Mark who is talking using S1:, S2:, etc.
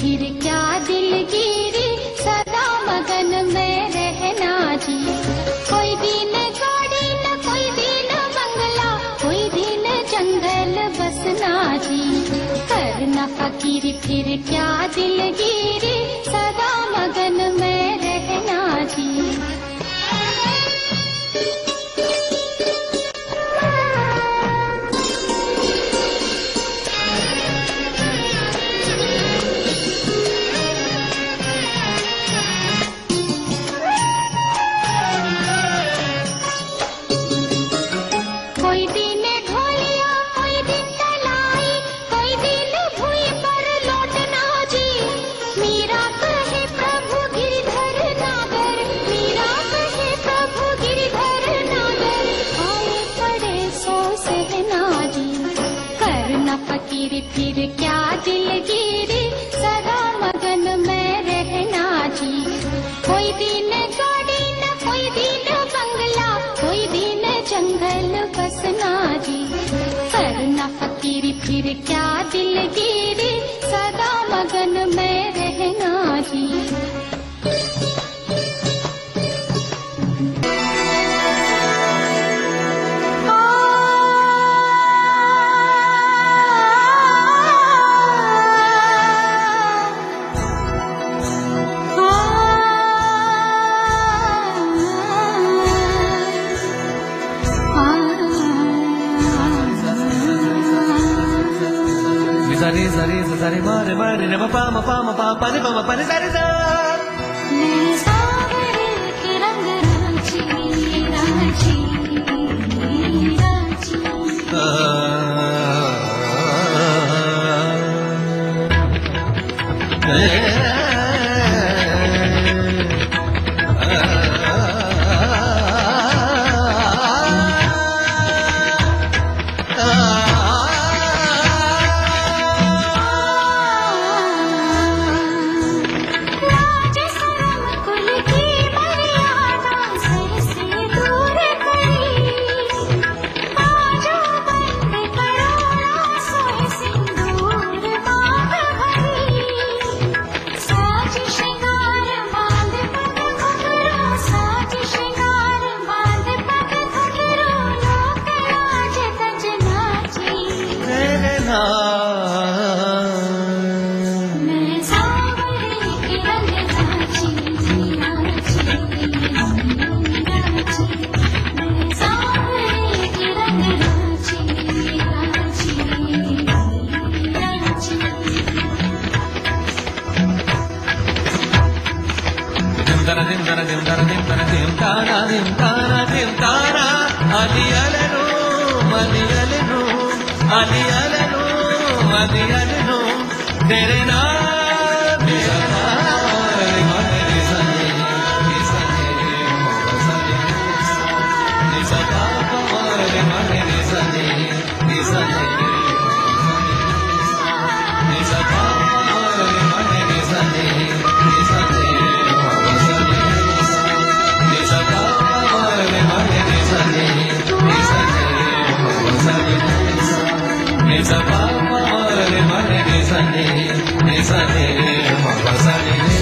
S1: फिर क्या दिलगिरी सदा मगन में रहना जी। कोई दिन गाड़ी, न कोई दिन बंगला, कोई दिन जंगल बसना जी। करना फकीर, फिर क्या दिलगिरी फिर क्या दिलगिरी सदा मगन में रहना जी। कोई दिन गाड़ी न कोई दिन बंगला। कोई दिन जंगल बसना जी। करना फकीरी, फिर क्या दिलगिरी सदा मगन में रहना जी।
S2: సరి సరి సరి మారి మారి నమ పామ పామ పా పని పమ పని సరి సా అలియలను అలియలను అలియలను అలియలను తెరనా sani, baba sani.